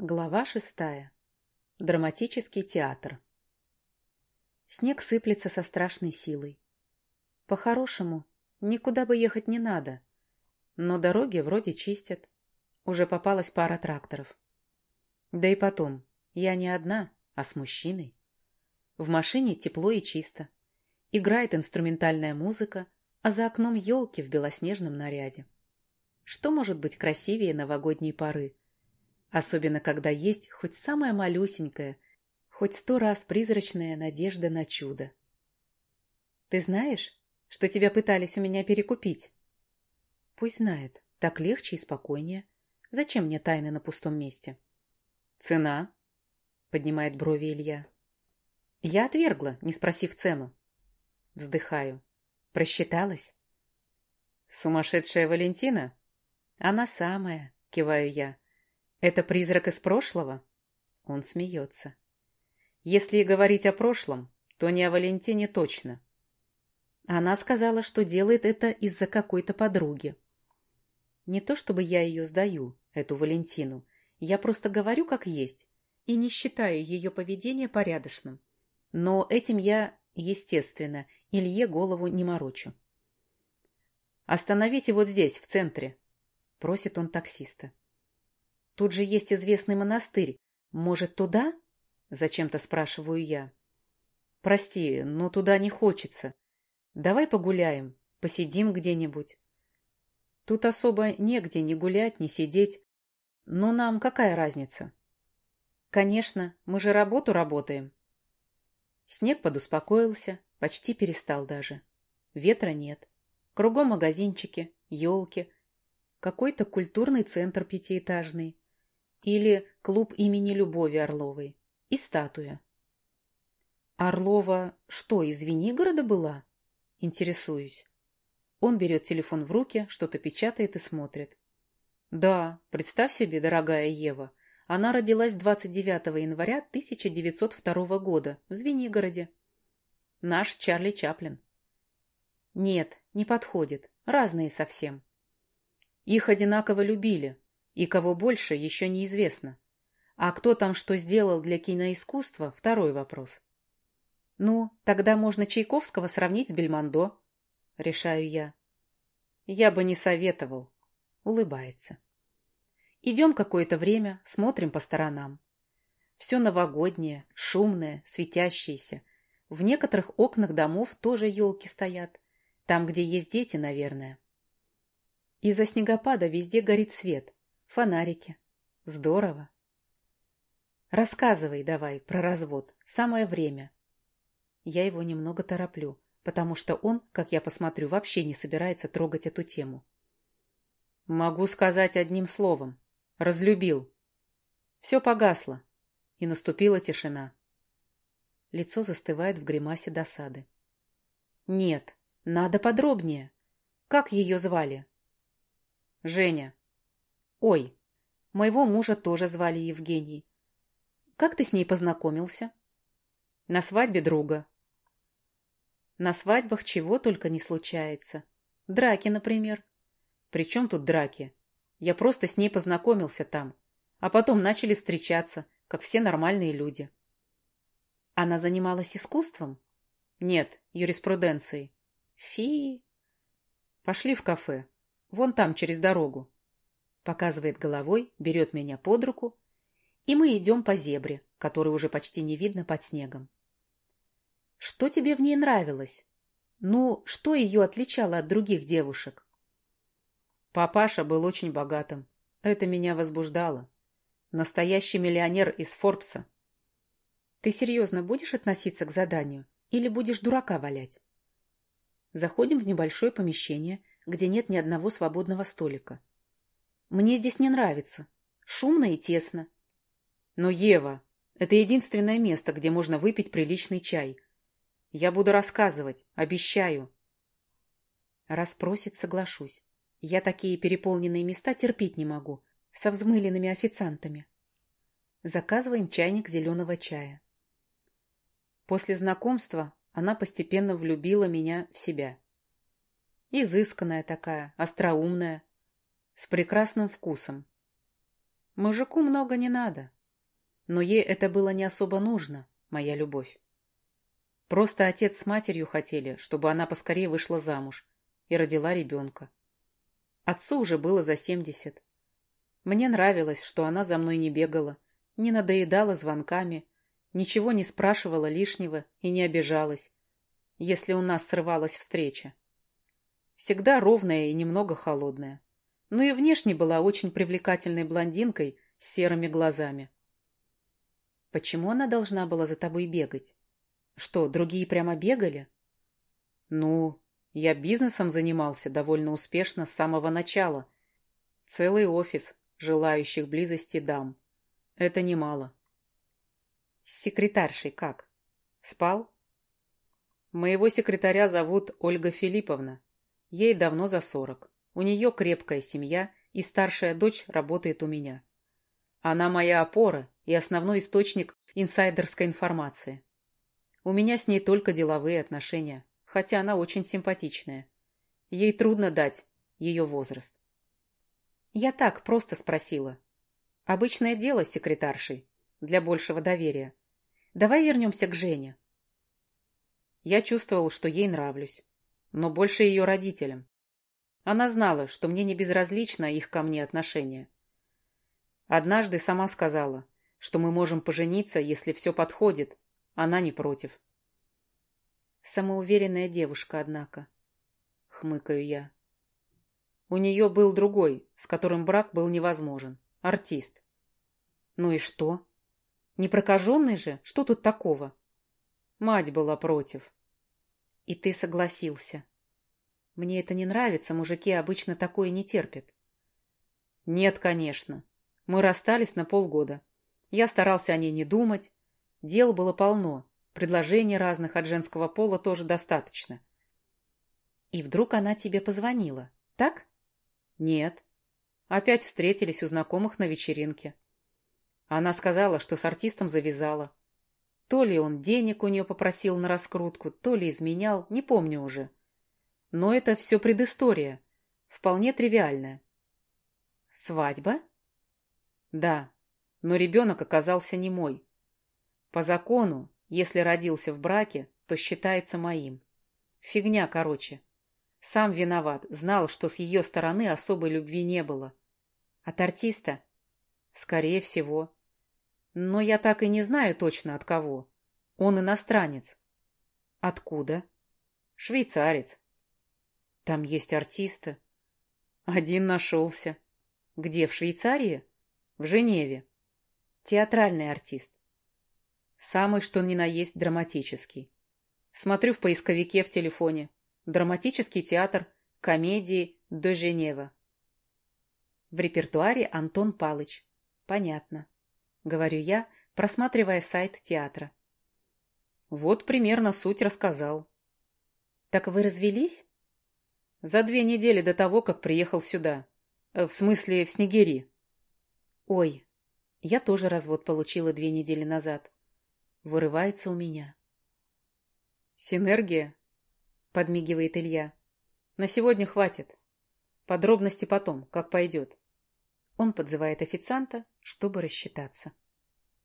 Глава шестая. Драматический театр. Снег сыплется со страшной силой. По-хорошему, никуда бы ехать не надо. Но дороги вроде чистят. Уже попалась пара тракторов. Да и потом, я не одна, а с мужчиной. В машине тепло и чисто. Играет инструментальная музыка, а за окном елки в белоснежном наряде. Что может быть красивее новогодней поры? Особенно, когда есть хоть самая малюсенькая, хоть сто раз призрачная надежда на чудо. «Ты знаешь, что тебя пытались у меня перекупить?» «Пусть знает. Так легче и спокойнее. Зачем мне тайны на пустом месте?» «Цена?» — поднимает брови Илья. «Я отвергла, не спросив цену». Вздыхаю. «Просчиталась?» «Сумасшедшая Валентина?» «Она самая», — киваю я. «Это призрак из прошлого?» Он смеется. «Если говорить о прошлом, то не о Валентине точно». Она сказала, что делает это из-за какой-то подруги. Не то чтобы я ее сдаю, эту Валентину. Я просто говорю как есть и не считаю ее поведение порядочным. Но этим я, естественно, Илье голову не морочу. «Остановите вот здесь, в центре», — просит он таксиста. Тут же есть известный монастырь. Может, туда? Зачем-то спрашиваю я. Прости, но туда не хочется. Давай погуляем, посидим где-нибудь. Тут особо негде ни гулять, ни сидеть. Но нам какая разница? Конечно, мы же работу работаем. Снег подуспокоился, почти перестал даже. Ветра нет. Кругом магазинчики, елки. Какой-то культурный центр пятиэтажный. Или клуб имени Любови Орловой. И статуя. Орлова что, из Венигорода была? Интересуюсь. Он берет телефон в руки, что-то печатает и смотрит. Да, представь себе, дорогая Ева, она родилась 29 января 1902 года в Звенигороде. Наш Чарли Чаплин. Нет, не подходит. Разные совсем. Их одинаково любили, и кого больше, еще неизвестно. А кто там что сделал для киноискусства – второй вопрос. Ну, тогда можно Чайковского сравнить с Бельмондо, решаю я. Я бы не советовал. Улыбается. Идем какое-то время, смотрим по сторонам. Все новогоднее, шумное, светящееся. В некоторых окнах домов тоже елки стоят. Там, где есть дети, наверное. Из-за снегопада везде горит свет. Фонарики. Здорово. Рассказывай давай про развод. Самое время. Я его немного тороплю, потому что он, как я посмотрю, вообще не собирается трогать эту тему. Могу сказать одним словом. Разлюбил. Все погасло. И наступила тишина. Лицо застывает в гримасе досады. Нет, надо подробнее. Как ее звали? Женя. Ой, моего мужа тоже звали Евгений. Как ты с ней познакомился? На свадьбе друга. На свадьбах чего только не случается. Драки, например. Причем тут драки? Я просто с ней познакомился там, а потом начали встречаться, как все нормальные люди. Она занималась искусством? Нет, юриспруденцией. Фи. Пошли в кафе. Вон там, через дорогу показывает головой, берет меня под руку, и мы идем по зебре, которую уже почти не видно под снегом. Что тебе в ней нравилось? Ну, что ее отличало от других девушек? Папаша был очень богатым. Это меня возбуждало. Настоящий миллионер из Форбса. Ты серьезно будешь относиться к заданию или будешь дурака валять? Заходим в небольшое помещение, где нет ни одного свободного столика. Мне здесь не нравится. Шумно и тесно. Но, Ева, это единственное место, где можно выпить приличный чай. Я буду рассказывать, обещаю. Раз просит, соглашусь. Я такие переполненные места терпеть не могу, со взмыленными официантами. Заказываем чайник зеленого чая. После знакомства она постепенно влюбила меня в себя. Изысканная такая, остроумная, с прекрасным вкусом. Мужику много не надо. Но ей это было не особо нужно, моя любовь. Просто отец с матерью хотели, чтобы она поскорее вышла замуж и родила ребенка. Отцу уже было за семьдесят. Мне нравилось, что она за мной не бегала, не надоедала звонками, ничего не спрашивала лишнего и не обижалась, если у нас срывалась встреча. Всегда ровная и немного холодная. Но и внешне была очень привлекательной блондинкой с серыми глазами. Почему она должна была за тобой бегать? Что, другие прямо бегали? Ну, я бизнесом занимался довольно успешно с самого начала. Целый офис желающих близости дам. Это немало. С секретаршей как? Спал? Моего секретаря зовут Ольга Филипповна. Ей давно за сорок. У нее крепкая семья, и старшая дочь работает у меня. Она моя опора и основной источник инсайдерской информации. У меня с ней только деловые отношения, хотя она очень симпатичная. Ей трудно дать ее возраст. Я так просто спросила. Обычное дело с секретаршей, для большего доверия. Давай вернемся к Жене. Я чувствовал, что ей нравлюсь, но больше ее родителям. Она знала, что мне не безразлично их ко мне отношение. Однажды сама сказала, что мы можем пожениться, если все подходит. Она не против. Самоуверенная девушка, однако. Хмыкаю я. У нее был другой, с которым брак был невозможен. Артист. Ну и что? Не прокаженный же? Что тут такого? Мать была против. И ты согласился. Мне это не нравится, мужики обычно такое не терпят. Нет, конечно. Мы расстались на полгода. Я старался о ней не думать. Дел было полно. Предложений разных от женского пола тоже достаточно. И вдруг она тебе позвонила, так? Нет. Опять встретились у знакомых на вечеринке. Она сказала, что с артистом завязала. То ли он денег у нее попросил на раскрутку, то ли изменял, не помню уже. Но это все предыстория, вполне тривиальная. Свадьба? Да, но ребенок оказался не мой. По закону, если родился в браке, то считается моим. Фигня, короче. Сам виноват, знал, что с ее стороны особой любви не было. От артиста? Скорее всего. Но я так и не знаю точно от кого. Он иностранец. Откуда? Швейцарец. Там есть артисты. Один нашелся. Где, в Швейцарии? В Женеве. Театральный артист. Самый что ни на есть драматический. Смотрю в поисковике в телефоне. Драматический театр комедии до Женева. В репертуаре Антон Палыч. Понятно. Говорю я, просматривая сайт театра. Вот примерно суть рассказал. Так вы развелись? За две недели до того, как приехал сюда. Э, в смысле, в Снегири. Ой, я тоже развод получила две недели назад. Вырывается у меня. Синергия — подмигивает Илья. «На сегодня хватит. Подробности потом, как пойдет». Он подзывает официанта, чтобы рассчитаться.